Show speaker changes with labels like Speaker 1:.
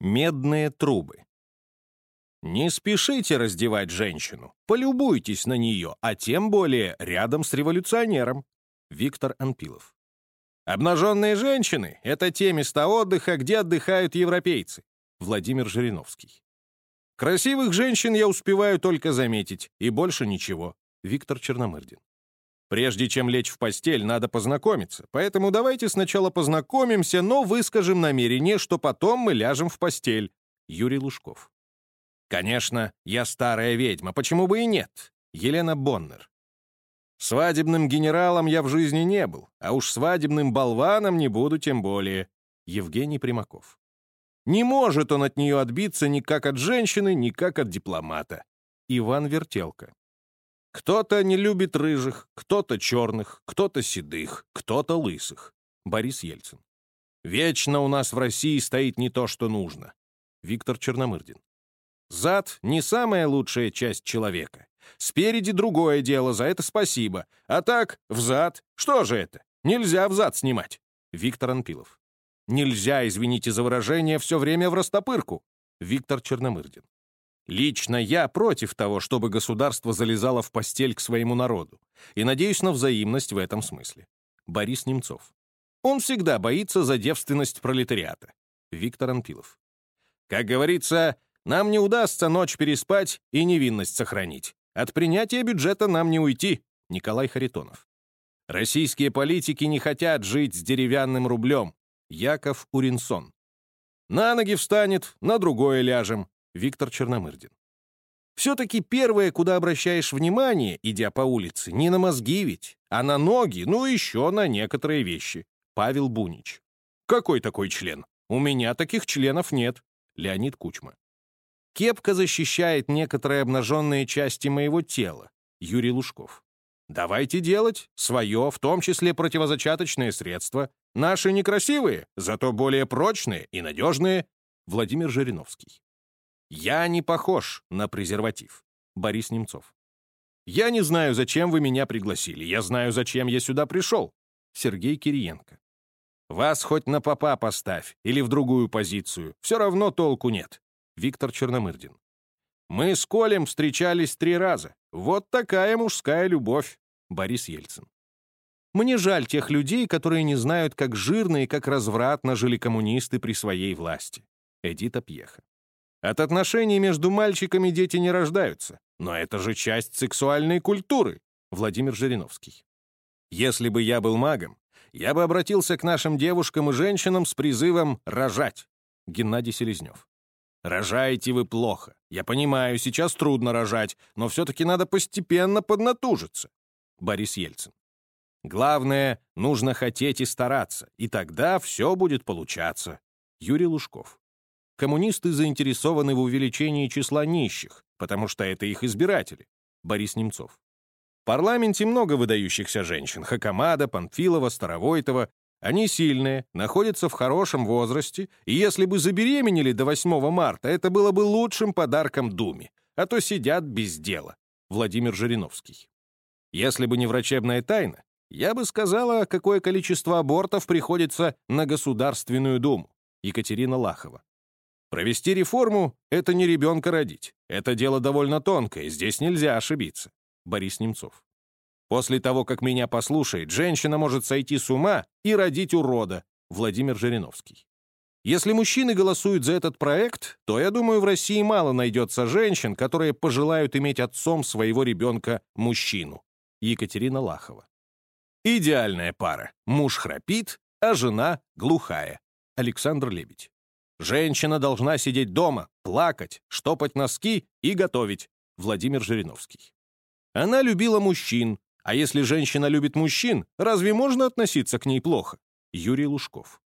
Speaker 1: Медные трубы. Не спешите раздевать женщину, полюбуйтесь на нее, а тем более рядом с революционером. Виктор Анпилов. Обнаженные женщины — это те места отдыха, где отдыхают европейцы. Владимир Жириновский. Красивых женщин я успеваю только заметить, и больше ничего. Виктор Черномырдин. Прежде чем лечь в постель, надо познакомиться, поэтому давайте сначала познакомимся, но выскажем намерение, что потом мы ляжем в постель. Юрий Лужков. Конечно, я старая ведьма, почему бы и нет? Елена Боннер. Свадебным генералом я в жизни не был, а уж свадебным болваном не буду тем более. Евгений Примаков. Не может он от нее отбиться ни как от женщины, ни как от дипломата. Иван Вертелка. Кто-то не любит рыжих, кто-то черных, кто-то седых, кто-то лысых. Борис Ельцин. Вечно у нас в России стоит не то, что нужно. Виктор Черномырдин. Зад — не самая лучшая часть человека. Спереди другое дело, за это спасибо. А так, взад. Что же это? Нельзя взад снимать. Виктор Анпилов. Нельзя, извините за выражение, все время в растопырку. Виктор Черномырдин. Лично я против того, чтобы государство залезало в постель к своему народу, и надеюсь на взаимность в этом смысле. Борис Немцов. Он всегда боится за девственность пролетариата. Виктор Анпилов. Как говорится, нам не удастся ночь переспать и невинность сохранить. От принятия бюджета нам не уйти. Николай Харитонов. Российские политики не хотят жить с деревянным рублем. Яков Уринсон. На ноги встанет, на другое ляжем. Виктор Черномырдин. Все-таки первое, куда обращаешь внимание, идя по улице, не на мозги ведь, а на ноги, ну еще на некоторые вещи. Павел Бунич. Какой такой член? У меня таких членов нет. Леонид Кучма. Кепка защищает некоторые обнаженные части моего тела. Юрий Лужков. Давайте делать свое, в том числе противозачаточные средства. Наши некрасивые, зато более прочные и надежные. Владимир Жириновский. Я не похож на презерватив. Борис Немцов. Я не знаю, зачем вы меня пригласили. Я знаю, зачем я сюда пришел. Сергей Кириенко. Вас хоть на попа поставь или в другую позицию. Все равно толку нет. Виктор Черномырдин. Мы с Колем встречались три раза. Вот такая мужская любовь. Борис Ельцин. Мне жаль тех людей, которые не знают, как жирно и как развратно жили коммунисты при своей власти. Эдита Пьеха. От отношений между мальчиками дети не рождаются, но это же часть сексуальной культуры. Владимир Жириновский. Если бы я был магом, я бы обратился к нашим девушкам и женщинам с призывом «рожать». Геннадий Селезнев. Рожаете вы плохо. Я понимаю, сейчас трудно рожать, но все-таки надо постепенно поднатужиться. Борис Ельцин. Главное, нужно хотеть и стараться, и тогда все будет получаться. Юрий Лужков коммунисты заинтересованы в увеличении числа нищих, потому что это их избиратели. Борис Немцов. В парламенте много выдающихся женщин. Хакамада, Панфилова, Старовойтова. Они сильные, находятся в хорошем возрасте, и если бы забеременели до 8 марта, это было бы лучшим подарком Думе, а то сидят без дела. Владимир Жириновский. Если бы не врачебная тайна, я бы сказала, какое количество абортов приходится на Государственную Думу. Екатерина Лахова. Провести реформу — это не ребенка родить. Это дело довольно тонкое, здесь нельзя ошибиться. Борис Немцов. После того, как меня послушает, женщина может сойти с ума и родить урода. Владимир Жириновский. Если мужчины голосуют за этот проект, то, я думаю, в России мало найдется женщин, которые пожелают иметь отцом своего ребенка мужчину. Екатерина Лахова. Идеальная пара. Муж храпит, а жена глухая. Александр Лебедь. Женщина должна сидеть дома, плакать, штопать носки и готовить. Владимир Жириновский. Она любила мужчин, а если женщина любит мужчин, разве можно относиться к ней плохо? Юрий Лужков.